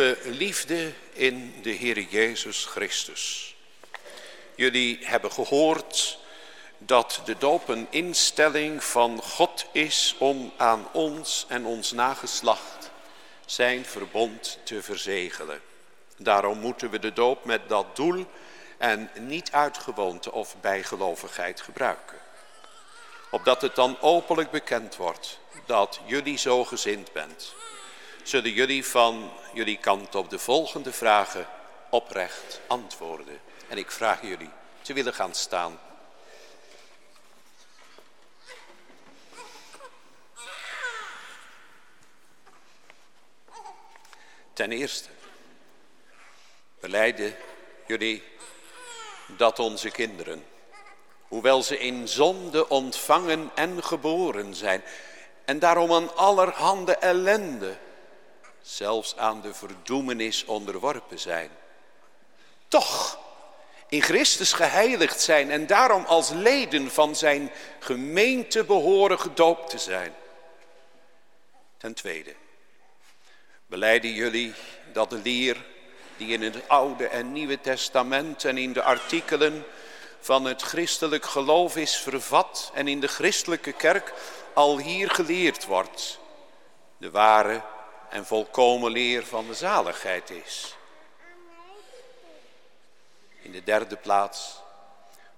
Geliefde in de Heer Jezus Christus. Jullie hebben gehoord dat de doop een instelling van God is om aan ons en ons nageslacht zijn verbond te verzegelen. Daarom moeten we de doop met dat doel en niet uit gewoonte of bijgelovigheid gebruiken. Opdat het dan openlijk bekend wordt dat jullie zo gezind bent zullen jullie van jullie kant op de volgende vragen oprecht antwoorden. En ik vraag jullie te willen gaan staan. Ten eerste, beleiden jullie dat onze kinderen, hoewel ze in zonde ontvangen en geboren zijn, en daarom aan allerhande ellende zelfs aan de verdoemenis onderworpen zijn. Toch in Christus geheiligd zijn en daarom als leden van zijn gemeente behoren gedoopt te zijn. Ten tweede, beleiden jullie dat de leer die in het Oude en Nieuwe Testament en in de artikelen van het christelijk geloof is vervat en in de christelijke kerk al hier geleerd wordt, de ware en volkomen leer van de zaligheid is. In de derde plaats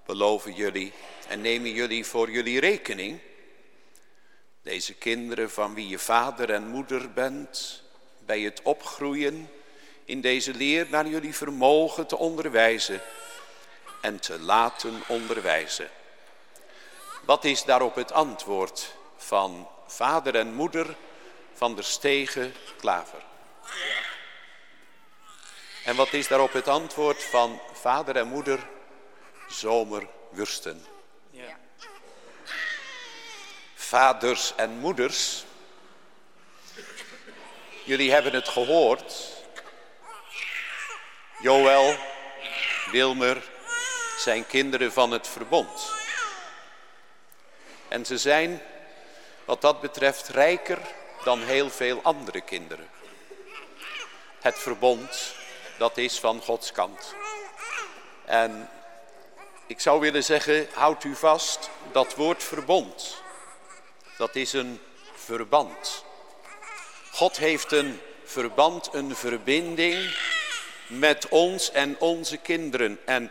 beloven jullie en nemen jullie voor jullie rekening deze kinderen van wie je vader en moeder bent, bij het opgroeien in deze leer naar jullie vermogen te onderwijzen en te laten onderwijzen. Wat is daarop het antwoord van vader en moeder van der Stegen Klaver. En wat is daarop het antwoord van vader en moeder Zomerwursten? Ja. Vaders en moeders, jullie hebben het gehoord. Joël, Wilmer zijn kinderen van het verbond. En ze zijn wat dat betreft rijker dan heel veel andere kinderen. Het verbond, dat is van Gods kant. En ik zou willen zeggen, houd u vast, dat woord verbond, dat is een verband. God heeft een verband, een verbinding met ons en onze kinderen. En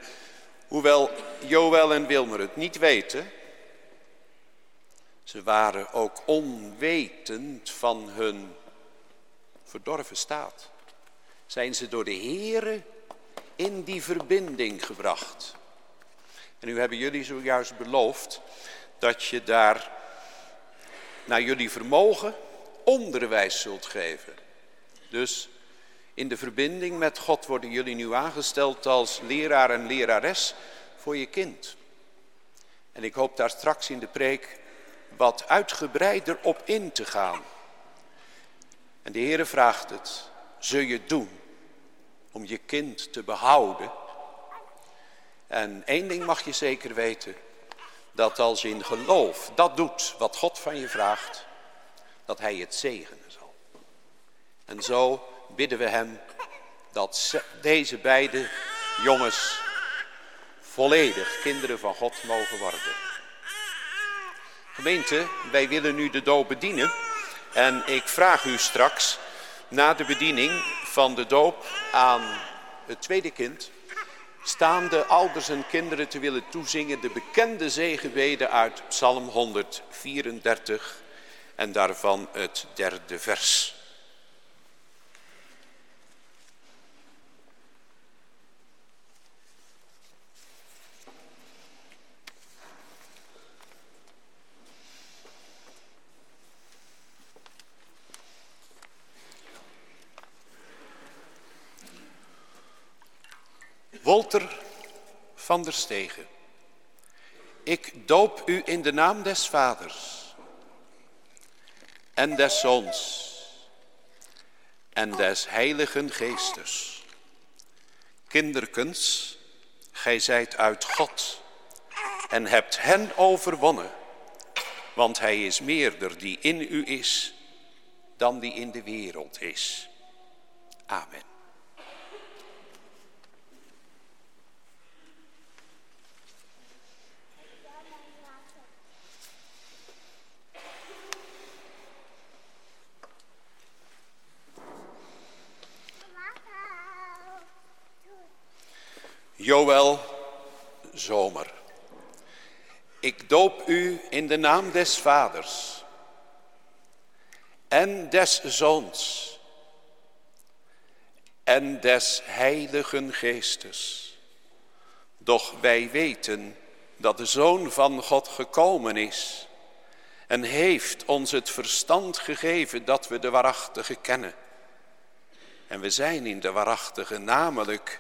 hoewel Joël en Wilmer het niet weten, ze waren ook onwetend van hun verdorven staat. Zijn ze door de Here in die verbinding gebracht. En nu hebben jullie zojuist beloofd dat je daar naar jullie vermogen onderwijs zult geven. Dus in de verbinding met God worden jullie nu aangesteld als leraar en lerares voor je kind. En ik hoop daar straks in de preek wat uitgebreider op in te gaan. En de Heere vraagt het, zul je doen om je kind te behouden? En één ding mag je zeker weten, dat als je in geloof dat doet wat God van je vraagt, dat hij het zegenen zal. En zo bidden we hem dat deze beide jongens volledig kinderen van God mogen worden. Gemeente, wij willen nu de doop bedienen. En ik vraag u straks, na de bediening van de doop aan het tweede kind, staande ouders en kinderen te willen toezingen de bekende zegenbeden uit Psalm 134 en daarvan het derde vers. Wolter van der Stegen. Ik doop u in de naam des Vaders en des Zoons en des Heiligen Geestes. Kinderkens, gij zijt uit God en hebt hen overwonnen, want hij is meerder die in u is dan die in de wereld is. Amen. Joël Zomer. Ik doop u in de naam des Vaders en des Zoons en des Heiligen Geestes. Doch wij weten dat de Zoon van God gekomen is en heeft ons het verstand gegeven dat we de waarachtige kennen. En we zijn in de waarachtige, namelijk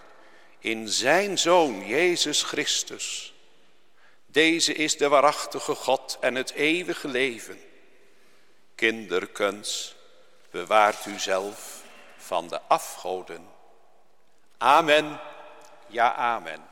in zijn Zoon Jezus Christus. Deze is de waarachtige God en het eeuwige leven. Kinderkens, bewaart u zelf van de afgoden. Amen. Ja, amen.